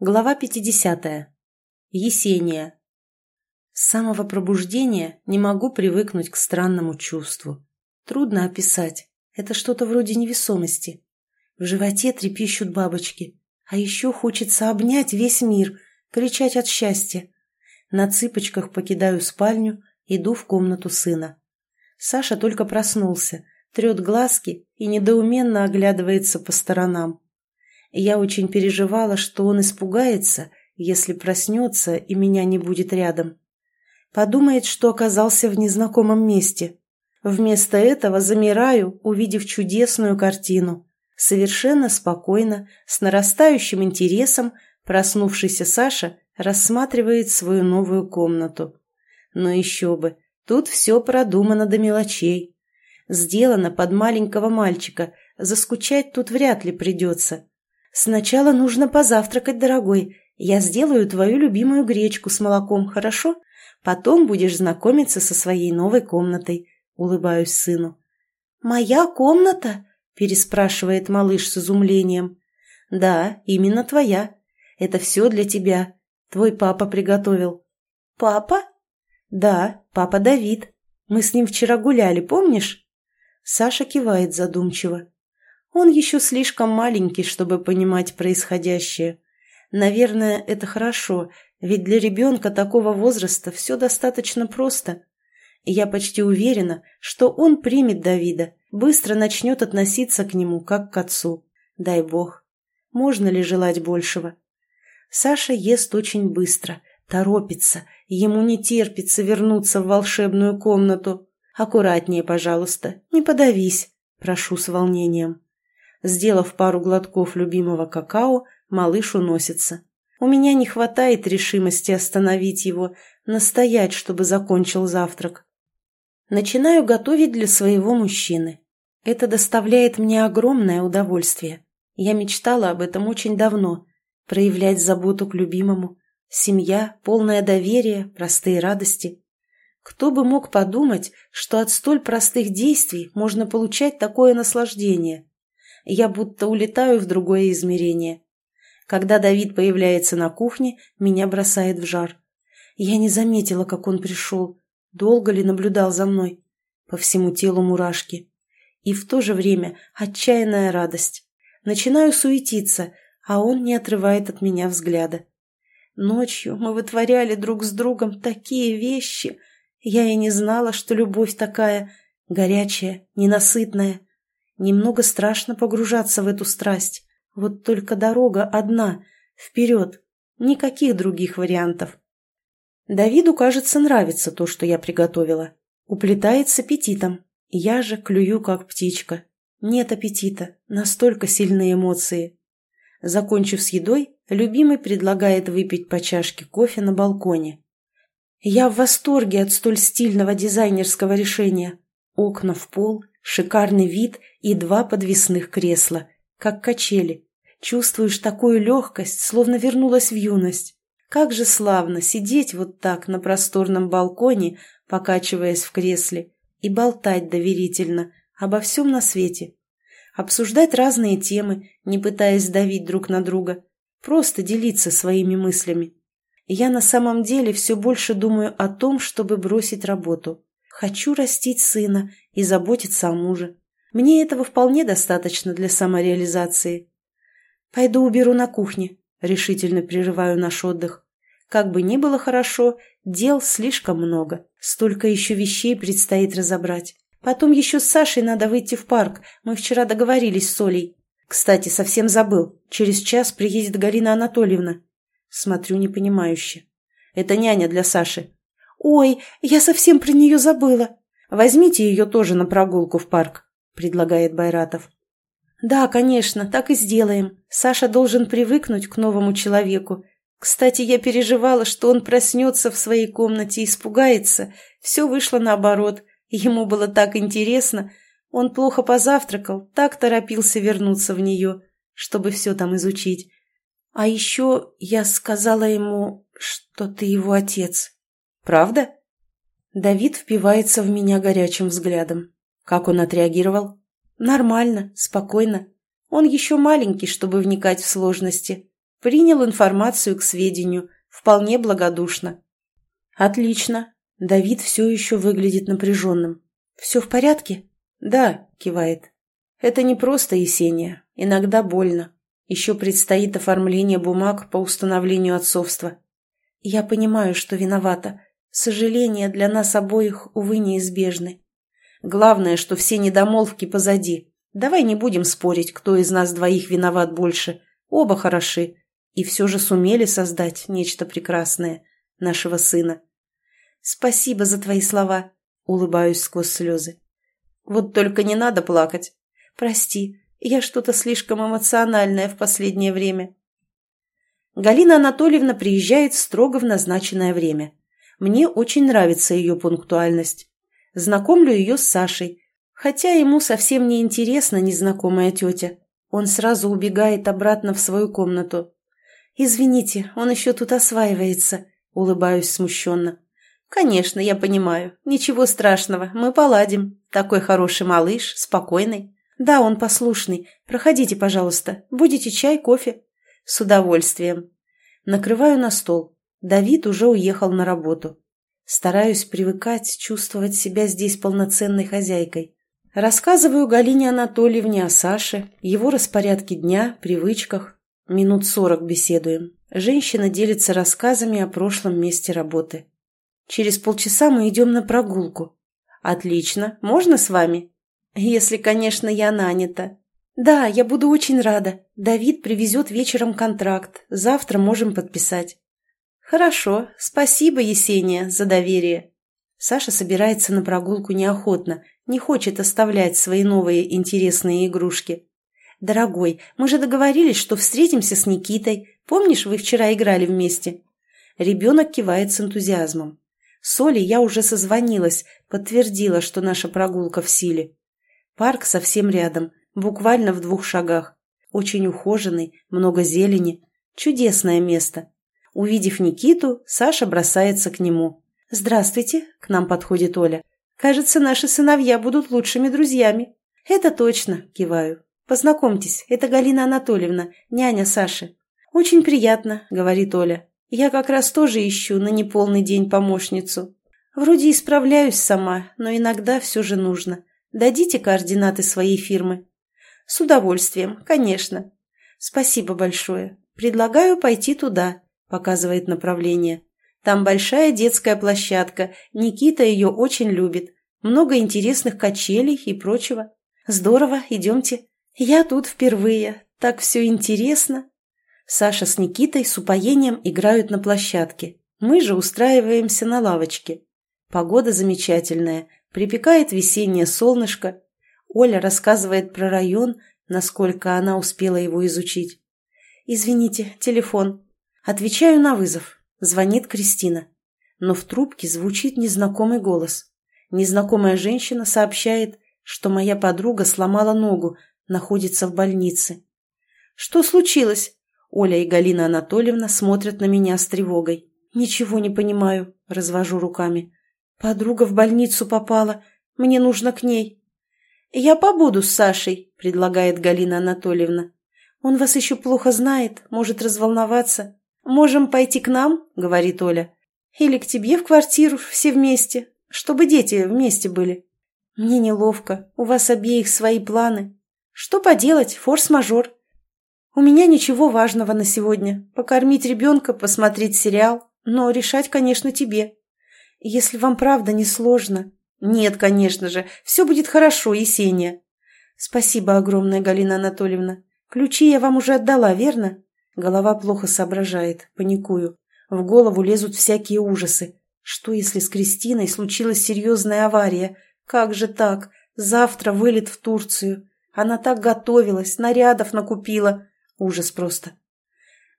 Глава 50. Есения. С самого пробуждения не могу привыкнуть к странному чувству. Трудно описать. Это что-то вроде невесомости. В животе трепещут бабочки. А еще хочется обнять весь мир, кричать от счастья. На цыпочках покидаю спальню, иду в комнату сына. Саша только проснулся, трет глазки и недоуменно оглядывается по сторонам. Я очень переживала, что он испугается, если проснется и меня не будет рядом. Подумает, что оказался в незнакомом месте. Вместо этого замираю, увидев чудесную картину. Совершенно спокойно, с нарастающим интересом, проснувшийся Саша рассматривает свою новую комнату. Но еще бы, тут все продумано до мелочей. Сделано под маленького мальчика, заскучать тут вряд ли придется. «Сначала нужно позавтракать, дорогой. Я сделаю твою любимую гречку с молоком, хорошо? Потом будешь знакомиться со своей новой комнатой», — улыбаюсь сыну. «Моя комната?» — переспрашивает малыш с изумлением. «Да, именно твоя. Это все для тебя. Твой папа приготовил». «Папа?» «Да, папа Давид. Мы с ним вчера гуляли, помнишь?» Саша кивает задумчиво. Он еще слишком маленький, чтобы понимать происходящее. Наверное, это хорошо, ведь для ребенка такого возраста все достаточно просто. Я почти уверена, что он примет Давида, быстро начнет относиться к нему, как к отцу. Дай бог. Можно ли желать большего? Саша ест очень быстро, торопится, ему не терпится вернуться в волшебную комнату. Аккуратнее, пожалуйста, не подавись, прошу с волнением. Сделав пару глотков любимого какао, малыш уносится. У меня не хватает решимости остановить его, настоять, чтобы закончил завтрак. Начинаю готовить для своего мужчины. Это доставляет мне огромное удовольствие. Я мечтала об этом очень давно. Проявлять заботу к любимому. Семья, полное доверие, простые радости. Кто бы мог подумать, что от столь простых действий можно получать такое наслаждение? Я будто улетаю в другое измерение. Когда Давид появляется на кухне, меня бросает в жар. Я не заметила, как он пришел. Долго ли наблюдал за мной? По всему телу мурашки. И в то же время отчаянная радость. Начинаю суетиться, а он не отрывает от меня взгляда. Ночью мы вытворяли друг с другом такие вещи. Я и не знала, что любовь такая горячая, ненасытная. Немного страшно погружаться в эту страсть. Вот только дорога одна, вперед, никаких других вариантов. Давиду, кажется, нравится то, что я приготовила. Уплетает с аппетитом. Я же клюю, как птичка. Нет аппетита, настолько сильные эмоции. Закончив с едой, любимый предлагает выпить по чашке кофе на балконе. Я в восторге от столь стильного дизайнерского решения. Окна в пол, Шикарный вид и два подвесных кресла, как качели. Чувствуешь такую легкость, словно вернулась в юность. Как же славно сидеть вот так на просторном балконе, покачиваясь в кресле, и болтать доверительно обо всем на свете. Обсуждать разные темы, не пытаясь давить друг на друга. Просто делиться своими мыслями. Я на самом деле все больше думаю о том, чтобы бросить работу. Хочу растить сына и заботиться о муже. Мне этого вполне достаточно для самореализации. Пойду уберу на кухне, решительно прерываю наш отдых. Как бы ни было хорошо, дел слишком много. Столько еще вещей предстоит разобрать. Потом еще с Сашей надо выйти в парк. Мы вчера договорились с Олей. Кстати, совсем забыл. Через час приедет Галина Анатольевна. Смотрю непонимающе. Это няня для Саши. «Ой, я совсем про нее забыла. Возьмите ее тоже на прогулку в парк», — предлагает Байратов. «Да, конечно, так и сделаем. Саша должен привыкнуть к новому человеку. Кстати, я переживала, что он проснется в своей комнате и испугается. Все вышло наоборот. Ему было так интересно. Он плохо позавтракал, так торопился вернуться в нее, чтобы все там изучить. А еще я сказала ему, что ты его отец». Правда?» Давид впивается в меня горячим взглядом. Как он отреагировал? «Нормально, спокойно. Он еще маленький, чтобы вникать в сложности. Принял информацию к сведению, вполне благодушно. Отлично. Давид все еще выглядит напряженным. Все в порядке? Да, кивает. Это не просто Есения, иногда больно. Еще предстоит оформление бумаг по установлению отцовства. Я понимаю, что виновата. Сожаления для нас обоих, увы, неизбежны. Главное, что все недомолвки позади. Давай не будем спорить, кто из нас двоих виноват больше. Оба хороши. И все же сумели создать нечто прекрасное. Нашего сына. Спасибо за твои слова. Улыбаюсь сквозь слезы. Вот только не надо плакать. Прости, я что-то слишком эмоциональная в последнее время. Галина Анатольевна приезжает строго в назначенное время. Мне очень нравится ее пунктуальность. Знакомлю ее с Сашей, хотя ему совсем не интересна незнакомая тетя. Он сразу убегает обратно в свою комнату. «Извините, он еще тут осваивается», — улыбаюсь смущенно. «Конечно, я понимаю. Ничего страшного, мы поладим. Такой хороший малыш, спокойный. Да, он послушный. Проходите, пожалуйста. Будете чай, кофе?» «С удовольствием». Накрываю на стол. Давид уже уехал на работу. Стараюсь привыкать, чувствовать себя здесь полноценной хозяйкой. Рассказываю Галине Анатольевне о Саше, его распорядке дня, привычках. Минут сорок беседуем. Женщина делится рассказами о прошлом месте работы. Через полчаса мы идем на прогулку. Отлично. Можно с вами? Если, конечно, я нанята. Да, я буду очень рада. Давид привезет вечером контракт. Завтра можем подписать. Хорошо. Спасибо, Есения, за доверие. Саша собирается на прогулку неохотно, не хочет оставлять свои новые интересные игрушки. «Дорогой, мы же договорились, что встретимся с Никитой. Помнишь, вы вчера играли вместе?» Ребенок кивает с энтузиазмом. С Олей я уже созвонилась, подтвердила, что наша прогулка в силе. Парк совсем рядом, буквально в двух шагах. Очень ухоженный, много зелени. Чудесное место. Увидев Никиту, Саша бросается к нему. «Здравствуйте», — к нам подходит Оля. «Кажется, наши сыновья будут лучшими друзьями». «Это точно», — киваю. «Познакомьтесь, это Галина Анатольевна, няня Саши». «Очень приятно», — говорит Оля. Я как раз тоже ищу на неполный день помощницу. Вроде исправляюсь сама, но иногда все же нужно. Дадите координаты своей фирмы? С удовольствием, конечно. Спасибо большое. Предлагаю пойти туда, показывает направление. Там большая детская площадка, Никита ее очень любит. Много интересных качелей и прочего. Здорово, идемте. Я тут впервые, так все интересно. Саша с Никитой с упоением играют на площадке. Мы же устраиваемся на лавочке. Погода замечательная, припекает весеннее солнышко. Оля рассказывает про район, насколько она успела его изучить. «Извините, телефон». Отвечаю на вызов. Звонит Кристина. Но в трубке звучит незнакомый голос. Незнакомая женщина сообщает, что моя подруга сломала ногу, находится в больнице. «Что случилось?» Оля и Галина Анатольевна смотрят на меня с тревогой. «Ничего не понимаю», — развожу руками. «Подруга в больницу попала. Мне нужно к ней». «Я побуду с Сашей», — предлагает Галина Анатольевна. «Он вас еще плохо знает, может разволноваться. Можем пойти к нам», — говорит Оля. «Или к тебе в квартиру все вместе, чтобы дети вместе были». «Мне неловко, у вас обеих свои планы. Что поделать, форс-мажор». У меня ничего важного на сегодня. Покормить ребенка, посмотреть сериал. Но решать, конечно, тебе. Если вам правда не сложно. Нет, конечно же. Все будет хорошо, Есения. Спасибо огромное, Галина Анатольевна. Ключи я вам уже отдала, верно? Голова плохо соображает. Паникую. В голову лезут всякие ужасы. Что, если с Кристиной случилась серьезная авария? Как же так? Завтра вылет в Турцию. Она так готовилась, нарядов накупила. Ужас просто.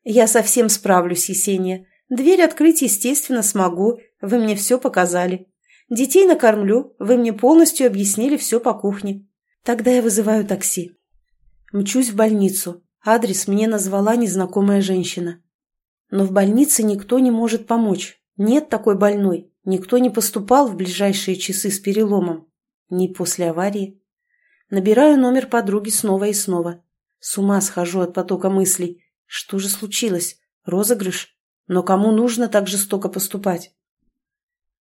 Я совсем справлюсь, Есения. Дверь открыть, естественно, смогу. Вы мне все показали. Детей накормлю. Вы мне полностью объяснили все по кухне. Тогда я вызываю такси. Мчусь в больницу. Адрес мне назвала незнакомая женщина. Но в больнице никто не может помочь. Нет такой больной. Никто не поступал в ближайшие часы с переломом. Ни после аварии. Набираю номер подруги снова и снова. С ума схожу от потока мыслей. Что же случилось? Розыгрыш? Но кому нужно так жестоко поступать?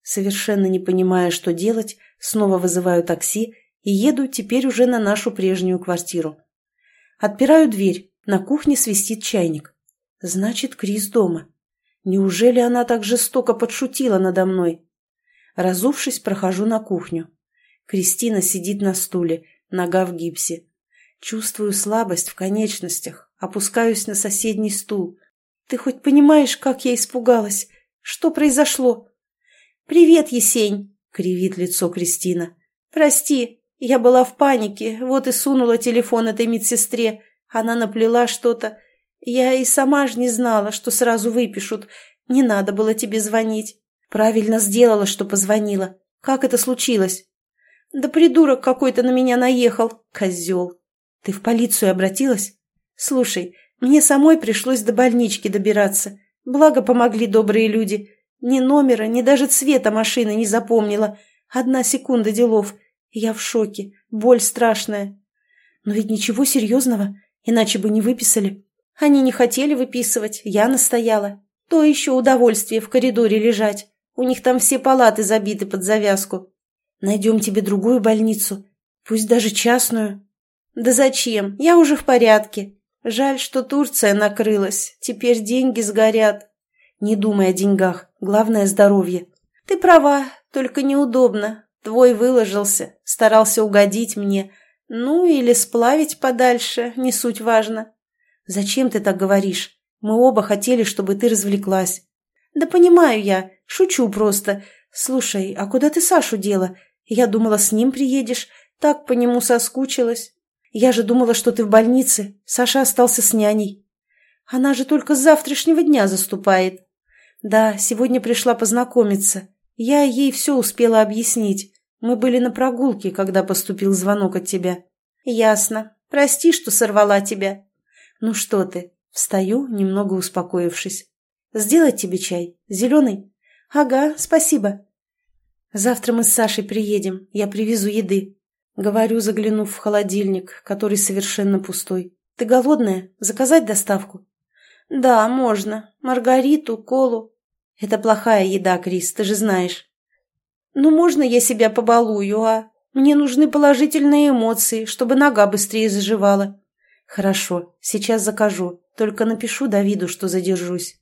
Совершенно не понимая, что делать, снова вызываю такси и еду теперь уже на нашу прежнюю квартиру. Отпираю дверь, на кухне свистит чайник. Значит, Крис дома. Неужели она так жестоко подшутила надо мной? Разувшись, прохожу на кухню. Кристина сидит на стуле, нога в гипсе. Чувствую слабость в конечностях, опускаюсь на соседний стул. Ты хоть понимаешь, как я испугалась? Что произошло? «Привет, Есень!» — кривит лицо Кристина. «Прости, я была в панике, вот и сунула телефон этой медсестре. Она наплела что-то. Я и сама ж не знала, что сразу выпишут. Не надо было тебе звонить. Правильно сделала, что позвонила. Как это случилось?» «Да придурок какой-то на меня наехал, козел!» «Ты в полицию обратилась?» «Слушай, мне самой пришлось до больнички добираться. Благо помогли добрые люди. Ни номера, ни даже цвета машины не запомнила. Одна секунда делов. Я в шоке. Боль страшная. Но ведь ничего серьезного, иначе бы не выписали. Они не хотели выписывать, я настояла. То еще удовольствие в коридоре лежать. У них там все палаты забиты под завязку. Найдем тебе другую больницу, пусть даже частную. Да зачем? Я уже в порядке. Жаль, что Турция накрылась. Теперь деньги сгорят. Не думай о деньгах. Главное – здоровье. Ты права, только неудобно. Твой выложился, старался угодить мне. Ну, или сплавить подальше, не суть важно. Зачем ты так говоришь? Мы оба хотели, чтобы ты развлеклась. Да понимаю я, шучу просто. Слушай, а куда ты Сашу дела? Я думала, с ним приедешь. Так по нему соскучилась. Я же думала, что ты в больнице. Саша остался с няней. Она же только с завтрашнего дня заступает. «Да, сегодня пришла познакомиться. Я ей все успела объяснить. Мы были на прогулке, когда поступил звонок от тебя». «Ясно. Прости, что сорвала тебя». «Ну что ты?» Встаю, немного успокоившись. «Сделать тебе чай? Зеленый?» «Ага, спасибо». «Завтра мы с Сашей приедем. Я привезу еды». Говорю, заглянув в холодильник, который совершенно пустой. «Ты голодная? Заказать доставку?» «Да, можно. Маргариту, колу». «Это плохая еда, Крис, ты же знаешь». «Ну, можно я себя побалую, а? Мне нужны положительные эмоции, чтобы нога быстрее заживала». «Хорошо, сейчас закажу. Только напишу Давиду, что задержусь».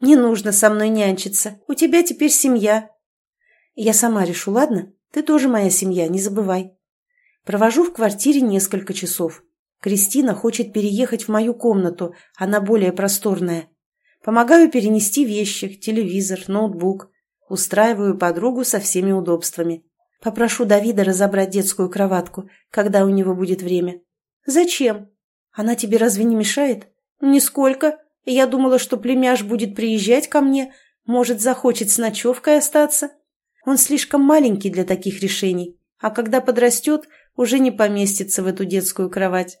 «Не нужно со мной нянчиться. У тебя теперь семья». «Я сама решу, ладно? Ты тоже моя семья, не забывай». Провожу в квартире несколько часов. Кристина хочет переехать в мою комнату, она более просторная. Помогаю перенести вещи, телевизор, ноутбук. Устраиваю подругу со всеми удобствами. Попрошу Давида разобрать детскую кроватку, когда у него будет время. «Зачем? Она тебе разве не мешает?» «Нисколько. Я думала, что племяш будет приезжать ко мне, может, захочет с ночевкой остаться. Он слишком маленький для таких решений, а когда подрастет, уже не поместится в эту детскую кровать.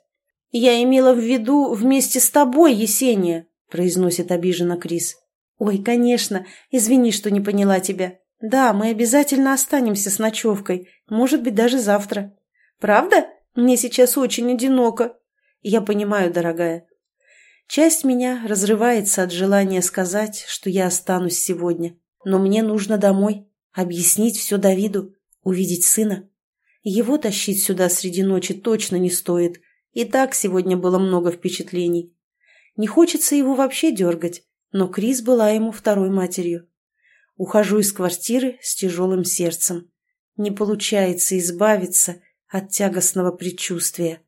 «Я имела в виду вместе с тобой, Есения», — произносит обиженно Крис. «Ой, конечно. Извини, что не поняла тебя. Да, мы обязательно останемся с ночевкой. Может быть, даже завтра». «Правда? Мне сейчас очень одиноко». «Я понимаю, дорогая». Часть меня разрывается от желания сказать, что я останусь сегодня. Но мне нужно домой, объяснить все Давиду, увидеть сына. Его тащить сюда среди ночи точно не стоит — и так сегодня было много впечатлений. Не хочется его вообще дергать, но Крис была ему второй матерью. Ухожу из квартиры с тяжелым сердцем. Не получается избавиться от тягостного предчувствия.